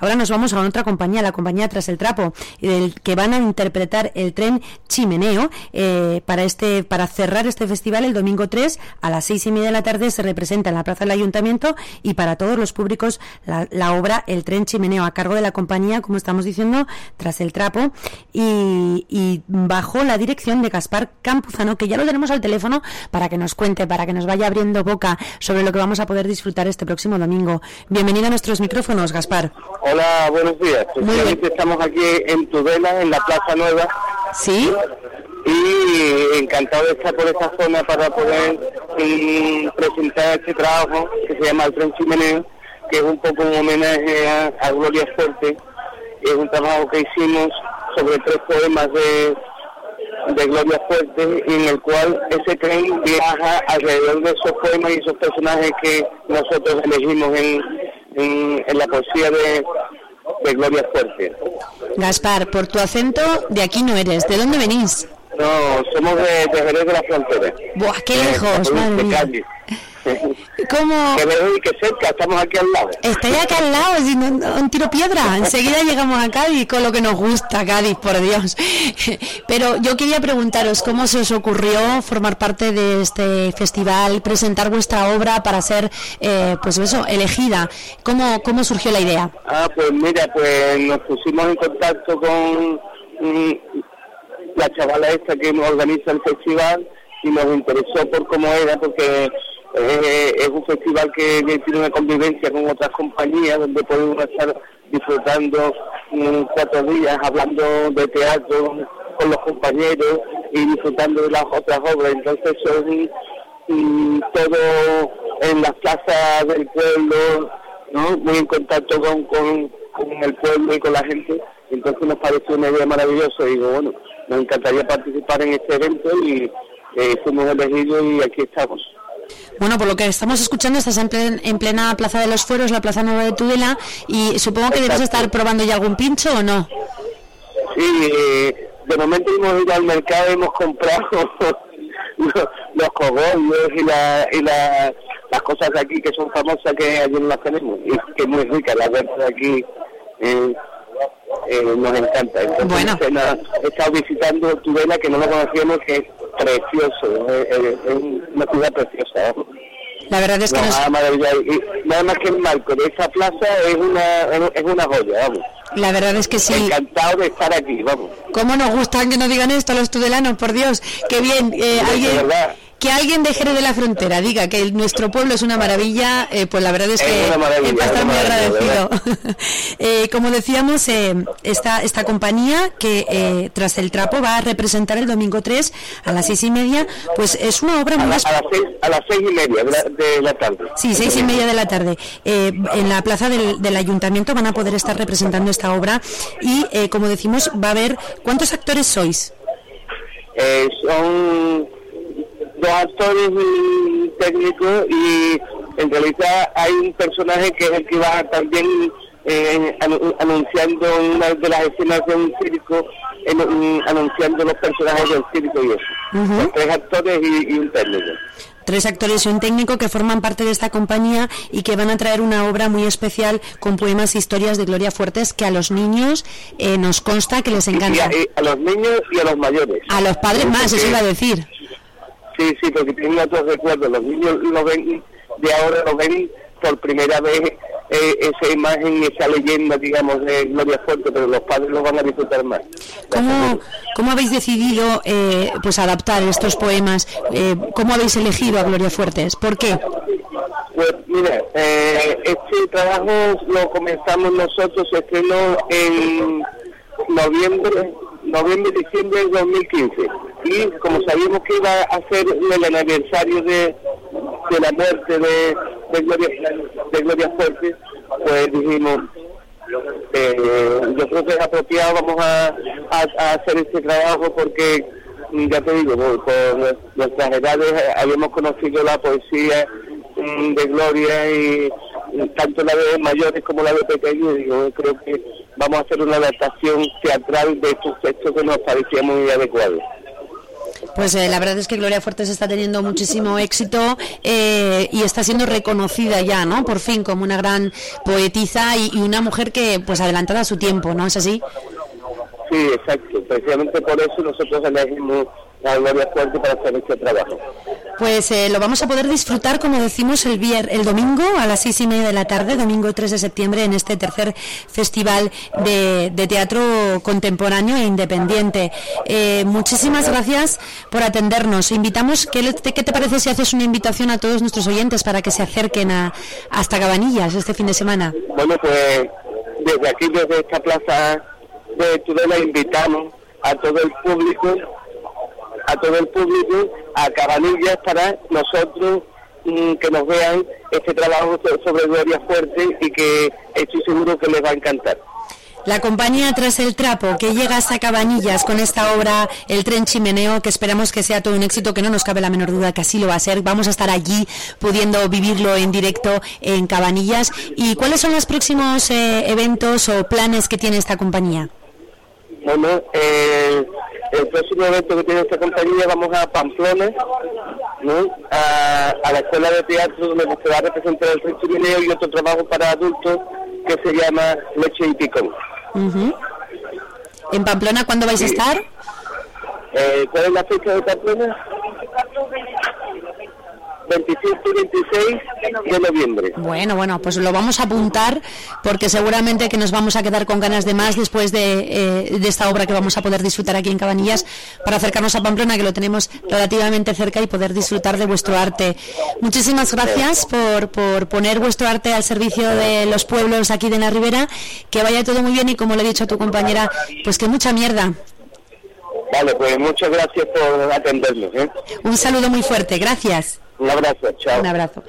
Ahora nos vamos a otra compañía, la compañía Tras el Trapo, que van a interpretar el tren Chimeneo eh, para este para cerrar este festival el domingo 3 a las seis y media de la tarde se representa en la plaza del ayuntamiento y para todos los públicos la, obra El tren Chimeneo a cargo de la compañía, como estamos diciendo, Tras el Trapo y, y bajo la dirección de Gaspar Campuzano, que ya lo tenemos al teléfono para que nos cuente, para que nos vaya abriendo boca sobre lo que vamos a poder disfrutar este próximo domingo. Bienvenido a nuestros micrófonos, Gaspar. Hola, buenos días. Estamos aquí en Tudela, en la Plaza Nueva. Sí. Y encantado de estar por esta zona para poder mm, presentar este trabajo que se llama El Tren Chimeneo, que es un poco un homenaje a, Gloria Fuerte. Es un trabajo que hicimos sobre tres poemas de, de Gloria Fuerte, en el cual ese tren viaja alrededor de esos poemas y esos personajes que nosotros elegimos en, en, la poesía de, de Gloria Fuerte. Gaspar, por tu acento, de aquí no eres. ¿De dónde venís? No, somos de, de Jerez de la Frontera. Buah, qué lejos, madre mía. ¿Cómo? Que que cerca, estamos aquí al lado. Estoy aquí al lado, un tiro piedra. Enseguida llegamos a Cádiz con lo que nos gusta, Cádiz, por Dios. Pero yo quería preguntaros cómo se os ocurrió formar parte de este festival, presentar vuestra obra para ser, eh, pues eso, elegida. ¿Cómo, ¿Cómo surgió la idea? Ah, pues mira, pues nos pusimos en contacto con mm, la chavala esta que organiza el festival y nos interesó por cómo era, porque eh, es un festival que tiene una convivencia con otras compañías donde podemos estar disfrutando cuatro días hablando de teatro con los compañeros y disfrutando de las otras obras. Entonces son mm, todo en las plazas del pueblo, muy en contacto con, con, el pueblo y con la gente. Entonces nos pareció una idea maravillosa y digo, bueno, nos encantaría participar en este evento y eh, fuimos elegidos y aquí estamos. Bueno, por lo que estamos escuchando, estás en, plena Plaza de los Fueros, la Plaza Nueva de Tudela, y supongo que debes estar probando ya algún pincho o no. Sí, de momento hemos ido al mercado, hemos comprado los, cogollos y, la, y la, las cosas de aquí que son famosas que allí no las tenemos, y que es muy rica la verdad de aquí. Eh, eh, nos encanta. Entonces, bueno. he estado visitando Tudela, que no lo conocíamos, que es precioso, es, una ciudad preciosa. La verdad es que nada, nada más que el marco de esa plaza es una, es una joya, vamos. La verdad es que sí. Encantado de estar aquí, vamos. ¿Cómo nos gusta que nos digan esto los tudelanos? Por Dios, qué bien. Eh, alguien, que alguien de Jerez de la Frontera diga que nuestro pueblo es una maravilla, eh, pues la verdad es que va a estar muy agradecido. eh, como decíamos, eh, esta, esta compañía que eh, tras el trapo va a representar el domingo 3 a las seis y media, pues es una obra muy... A, a, las, seis, a las seis y media de la, tarde. Sí, seis y media de la tarde. en la plaza del, del, ayuntamiento van a poder estar representando esta obra y, como decimos, va a haber... ¿Cuántos actores sois? son dos actores y técnicos y en realidad hay un personaje que es el que va también eh, anunciando una de las escenas de un circo, anunciando los personajes del circo y eso. Tres actores y, un técnico tres actores y un técnico que forman parte de esta compañía y que van a traer una obra muy especial con poemas e historias de Gloria Fuertes que a los niños eh, nos consta que les encanta. a, los niños y a los mayores. A los padres más, eso iba a decir. Sí, sí, porque tengo otros recuerdos. Los niños lo ven, de ahora lo ven por primera vez eh, esa imagen, esa leyenda, digamos, de Gloria Fuerte, pero los padres lo van a disfrutar más. ¿Cómo, cómo habéis decidido eh, pues adaptar estos poemas? Eh, ¿Cómo habéis elegido a Gloria Fuertes? ¿Por qué? Pues mira, eh, este trabajo lo comenzamos nosotros, se estrenó en noviembre noviembre diciembre del 2015 y como sabíamos que iba a ser el aniversario de, la muerte de, Gloria, de Fuerte pues dijimos eh, yo creo que es apropiado vamos a, hacer este trabajo porque ya te digo por nuestras edades habíamos conocido la poesía mm, de Gloria y tanto la de mayores como la de pequeños, digo, creo que vamos a hacer una adaptación teatral de estos textos que nos parecía muy adecuado. Pues eh, la verdad es que Gloria Fuertes está teniendo muchísimo éxito eh, y está siendo reconocida ya, ¿no? Por fin como una gran poetisa y, una mujer que, pues, adelantada a su tiempo, ¿no es así? Sí, exacto. Precisamente por eso nosotros elegimos la Gloria Fuerte para hacer este trabajo. Pues eh, lo vamos a poder disfrutar, como decimos, el, vier, el domingo a las seis y media de la tarde, domingo 3 de septiembre, en este tercer festival de, teatro contemporáneo e independiente. Eh, muchísimas gracias por atendernos. Invitamos, ¿qué, le- ¿qué te parece si haces una invitación a todos nuestros oyentes para que se acerquen a, hasta Cabanillas este fin de semana? Bueno, pues desde aquí, desde esta plaza de Tudela, invitamos a todo el público, a todo el público, a Cabanillas para nosotros mm, que nos vean este trabajo so- sobre Gloria Fuerte y que estoy seguro que les va a encantar. La compañía Tras el Trapo, que llega hasta Cabanillas con esta obra El Tren Chimeneo, que esperamos que sea todo un éxito, que no nos cabe la menor duda que así lo va a ser. Vamos a estar allí pudiendo vivirlo en directo en Cabanillas. ¿Y cuáles son los próximos eh, eventos o planes que tiene esta compañía? Bueno, eh, el próximo evento que tiene esta compañía vamos a Pamplona, ¿no? a, a la escuela de teatro donde se va a representar el Tren Chimeneo y otro trabajo para adultos que se llama Leche y Picón. Ujú. ¿En Pamplona cuándo vais a estar? Eh, ¿Cuál es la fecha de Pamplona? 25 y 26 de noviembre. Bueno, bueno, pues lo vamos a apuntar porque seguramente que nos vamos a quedar con ganas de más después de, eh, de esta obra que vamos a poder disfrutar aquí en Cabanillas para acercarnos a Pamplona, que lo tenemos relativamente cerca y poder disfrutar de vuestro arte. Muchísimas gracias por, por poner vuestro arte al servicio de los pueblos aquí de la Ribera. Que vaya todo muy bien y como le he dicho a tu compañera, pues que mucha mierda. Vale, pues muchas gracias por atendernos. ¿eh? Un saludo muy fuerte, gracias. Un abrazo, chao. Un abrazo.